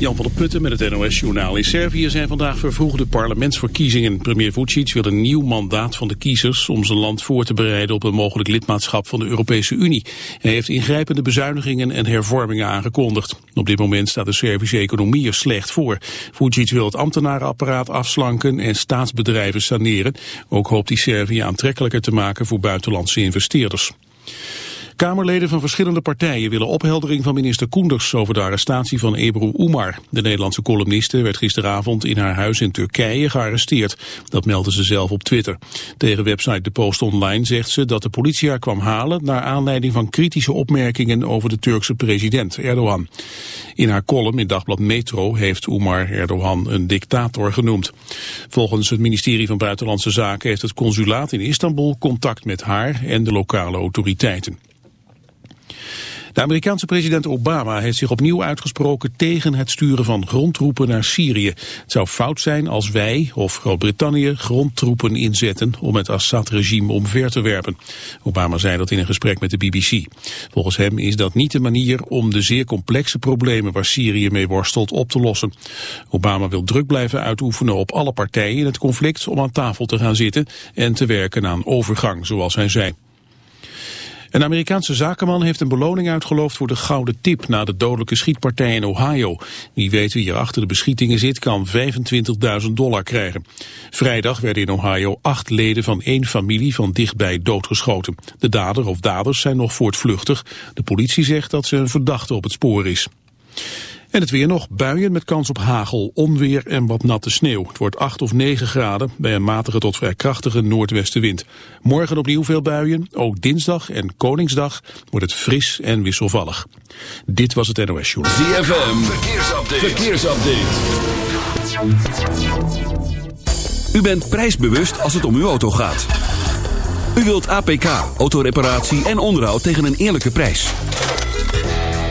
Jan van der Putten met het NOS-journaal. In Servië zijn vandaag vervroegde parlementsverkiezingen. Premier Vucic wil een nieuw mandaat van de kiezers... om zijn land voor te bereiden op een mogelijk lidmaatschap van de Europese Unie. Hij heeft ingrijpende bezuinigingen en hervormingen aangekondigd. Op dit moment staat de Servische economie er slecht voor. Vucic wil het ambtenarenapparaat afslanken en staatsbedrijven saneren. Ook hoopt hij Servië aantrekkelijker te maken voor buitenlandse investeerders. Kamerleden van verschillende partijen willen opheldering van minister Koenders over de arrestatie van Ebru Umar. De Nederlandse columniste werd gisteravond in haar huis in Turkije gearresteerd. Dat meldde ze zelf op Twitter. Tegen website De Post Online zegt ze dat de politie haar kwam halen naar aanleiding van kritische opmerkingen over de Turkse president Erdogan. In haar column in dagblad Metro heeft Umar Erdogan een dictator genoemd. Volgens het ministerie van Buitenlandse Zaken heeft het consulaat in Istanbul contact met haar en de lokale autoriteiten. De Amerikaanse president Obama heeft zich opnieuw uitgesproken tegen het sturen van grondtroepen naar Syrië. Het zou fout zijn als wij of Groot-Brittannië grondtroepen inzetten om het Assad-regime omver te werpen. Obama zei dat in een gesprek met de BBC. Volgens hem is dat niet de manier om de zeer complexe problemen waar Syrië mee worstelt op te lossen. Obama wil druk blijven uitoefenen op alle partijen in het conflict om aan tafel te gaan zitten en te werken aan overgang, zoals hij zei. Een Amerikaanse zakenman heeft een beloning uitgeloofd voor de gouden tip na de dodelijke schietpartij in Ohio. Wie weet wie hier achter de beschietingen zit kan 25.000 dollar krijgen. Vrijdag werden in Ohio acht leden van één familie van dichtbij doodgeschoten. De dader of daders zijn nog voortvluchtig. De politie zegt dat ze een verdachte op het spoor is. En het weer nog buien met kans op hagel, onweer en wat natte sneeuw. Het wordt 8 of 9 graden bij een matige tot vrij krachtige noordwestenwind. Morgen opnieuw veel buien, ook dinsdag en Koningsdag wordt het fris en wisselvallig. Dit was het NOS Journal. ZFM, verkeersupdate. verkeersupdate. U bent prijsbewust als het om uw auto gaat. U wilt APK, autoreparatie en onderhoud tegen een eerlijke prijs.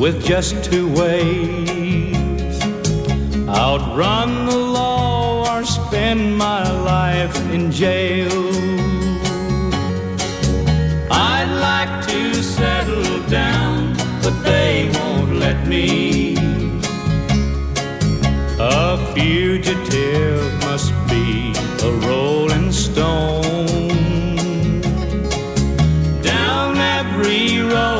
with just two ways. Outrun the law or spend my life in jail. I'd like to settle down, but they won't let me. A fugitive must be a rolling stone. Down every road,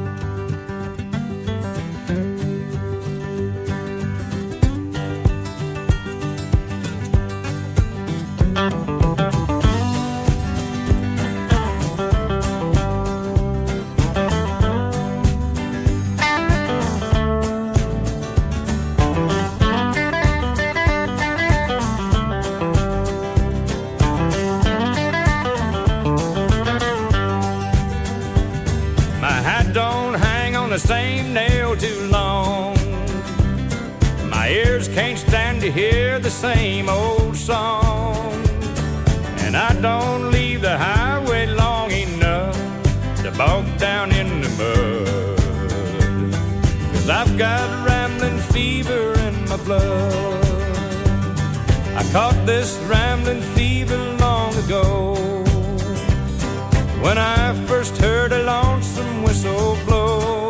The same nail too long. My ears can't stand to hear the same old song. And I don't leave the highway long enough to bog down in the mud. Cause I've got rambling fever in my blood. I caught this rambling fever long ago. When I first heard a lonesome whistle blow,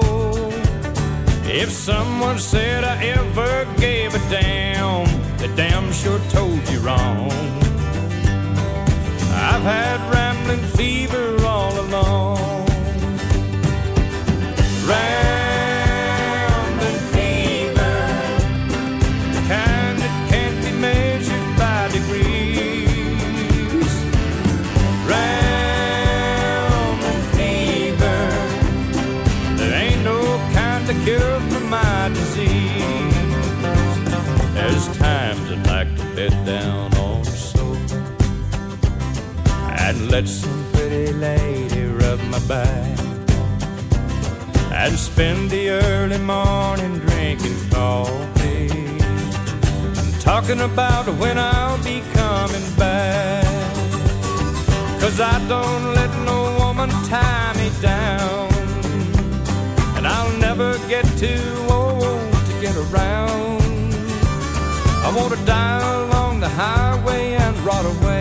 if someone said I ever gave a damn, they damn sure told you wrong. I've had rambling fever all along. Let some pretty lady rub my back and spend the early morning drinking coffee and talking about when I'll be coming back. Cause I don't let no woman tie me down. And I'll never get too old to get around. I want to die along the highway and rot away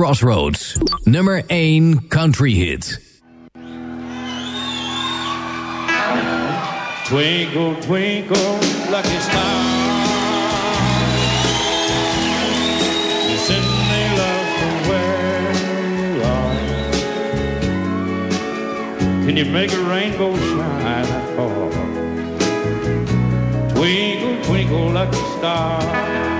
Crossroads, nummer 1 country hit. Twinkle, twinkle, lucky star. You send me love from where you are. Can you make a rainbow shine far? Twinkle, twinkle, lucky star.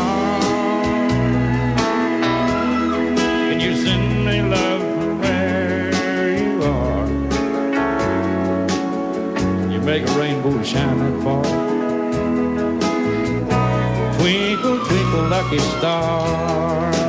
Make a rainbow shine that far? Twinkle, twinkle, lucky star.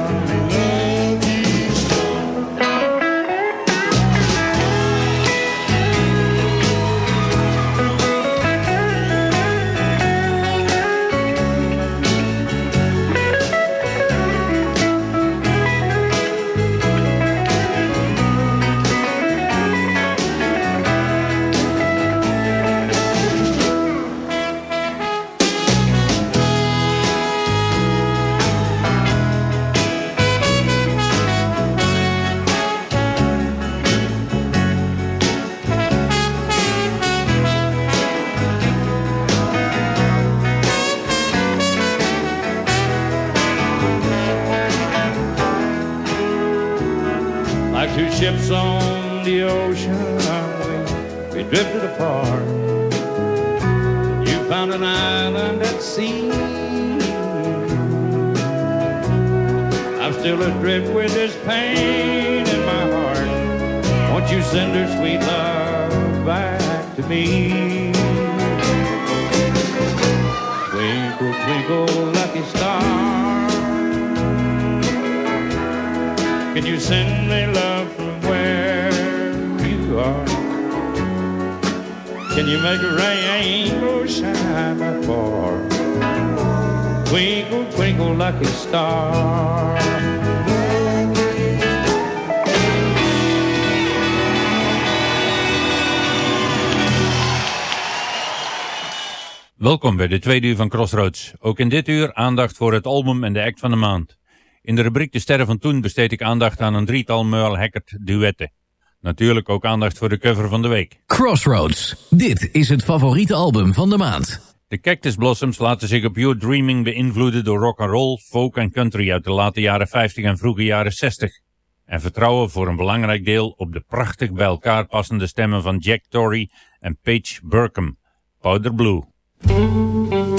Welkom bij de tweede uur van Crossroads. Ook in dit uur aandacht voor het album en de act van de maand. In de rubriek De Sterren van Toen besteed ik aandacht aan een drietal Merle Haggard duetten. Natuurlijk ook aandacht voor de cover van de week. Crossroads. Dit is het favoriete album van de maand. De Cactus Blossoms laten zich op Your Dreaming beïnvloeden door rock and roll, folk en country uit de late jaren 50 en vroege jaren 60. En vertrouwen voor een belangrijk deel op de prachtig bij elkaar passende stemmen van Jack Torrey en Paige Burkham. Powder Blue. One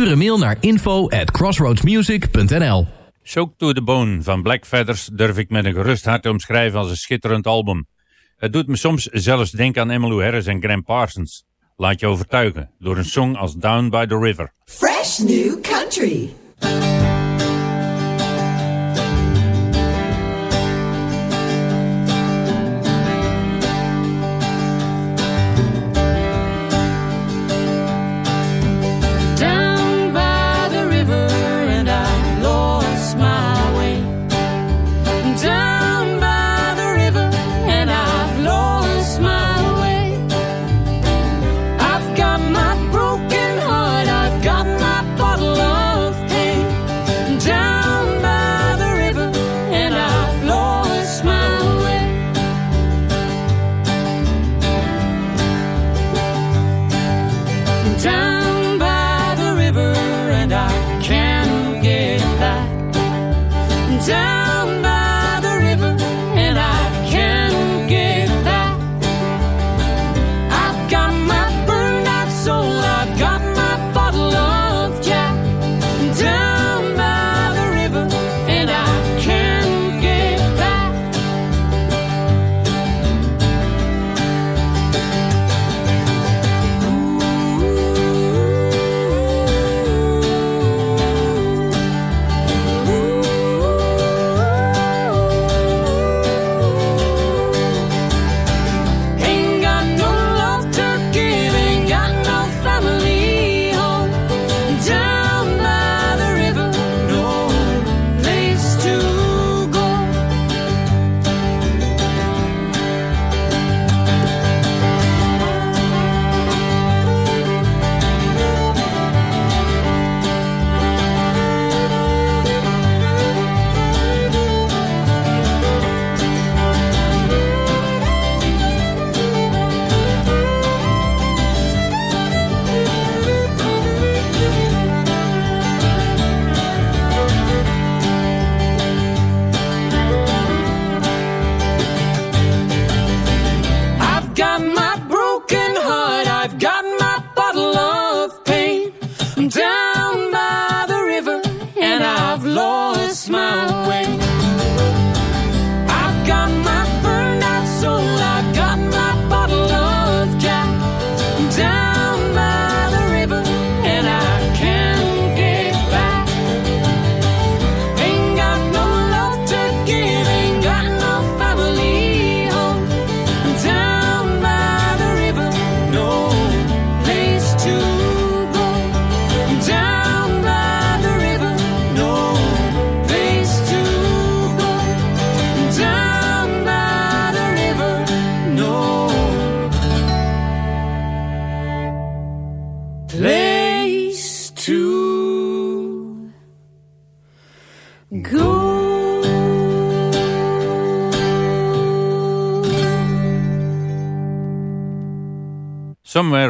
Stuur een mail naar info at crossroadsmusic.nl Soak to the Bone van Black Feathers durf ik met een gerust hart te omschrijven als een schitterend album. Het doet me soms zelfs denken aan Emmylou Harris en Gram Parsons. Laat je overtuigen door een song als Down by the River. Fresh New Country.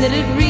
that it really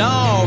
No,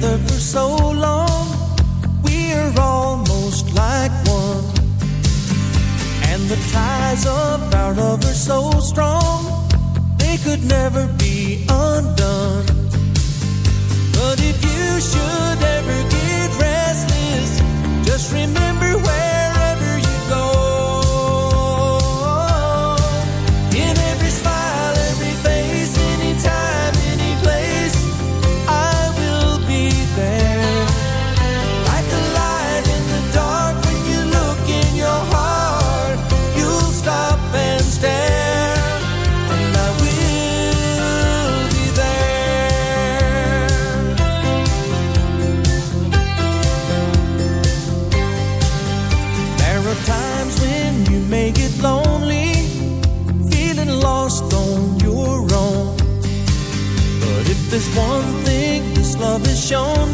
For so long, we're almost like one. And the ties of our love are so strong, they could never be undone. But if you should ever get restless, just remember wherever there's one thing this love has shown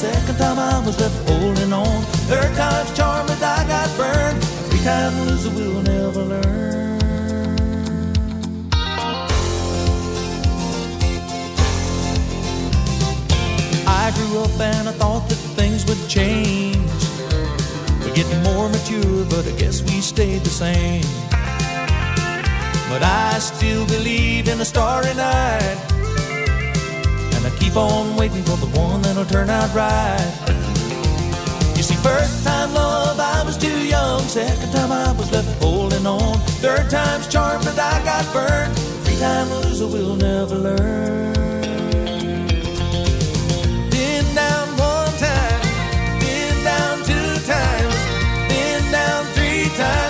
Second time, I was left holding on. Third time's charm, but I got burned. Three time loser will never learn. I grew up and I thought that things would change. We're getting more mature, but I guess we stayed the same. But I still believe in a starry night. Keep on waiting for the one that'll turn out right. You see, first time love, I was too young. Second time, I was left holding on. Third time's charm, but I got burned. Three time loser will never learn. Been down one time, been down two times, been down three times,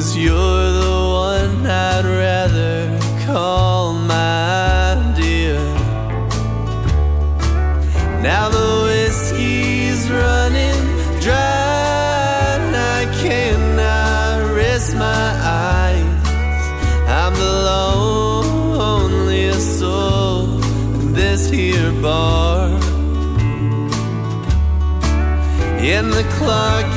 Cause you're the one I'd rather call my dear. Now the whiskey's running dry, and I cannot rest my eyes. I'm the loneliest soul in this here bar. And the clock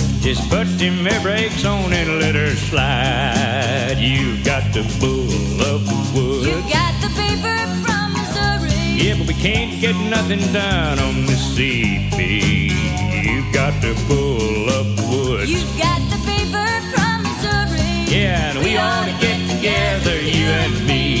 Just put them air brakes on and let her slide. You've got the bull of the woods. You've got the paper from Missouri. Yeah, but we can't get nothing done on the CB. You've got the bull of the woods. You've got the paper from Missouri. Yeah, and we ought to get together, you and me.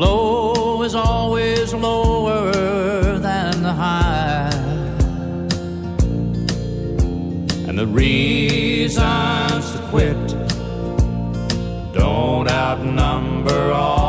Low is always lower than the high. And the reasons to quit don't outnumber all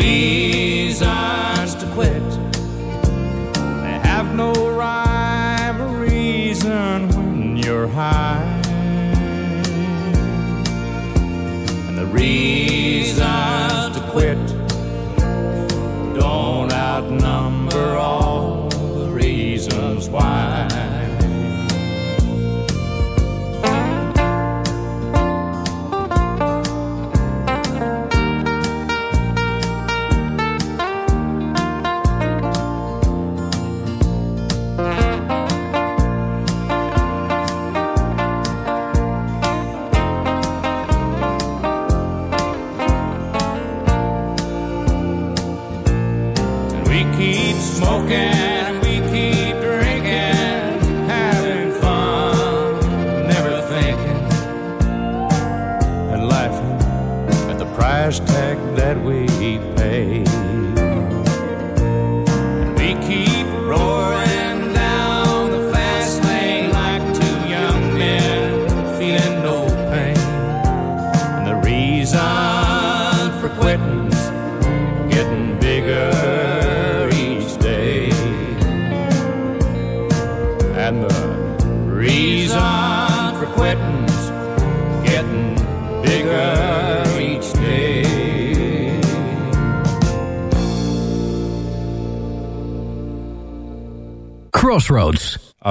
reason.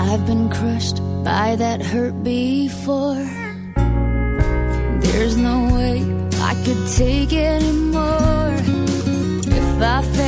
I've been crushed by that hurt before. There's no way I could take anymore if I fail.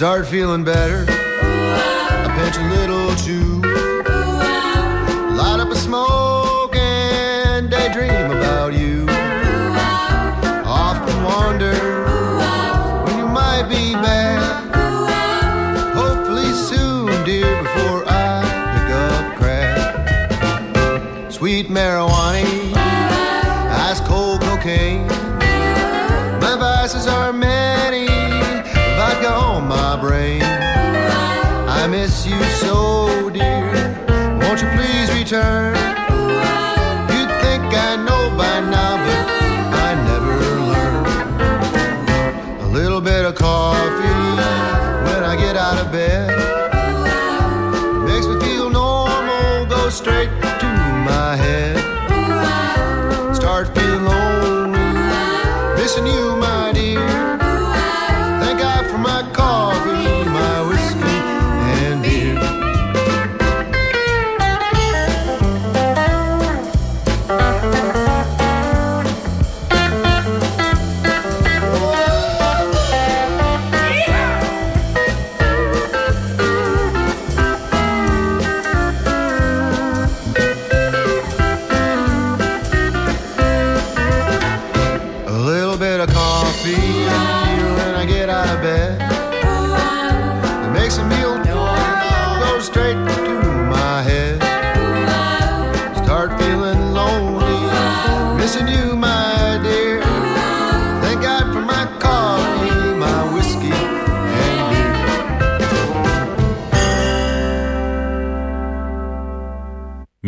Start feeling better, I pinch a little too. Light up a smoke and daydream about you. Often wonder when you might be back. Hopefully soon, dear, before I pick up crack. Sweet marijuana, ice cold cocaine. Brain. I miss you so, dear. Won't you please return?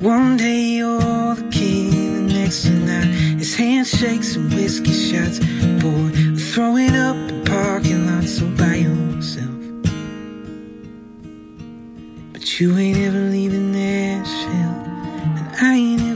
One day you're the king, the next night it's handshakes and whiskey shots. Boy, throw it up in parking lots all by yourself. But you ain't ever leaving Nashville, and I ain't ever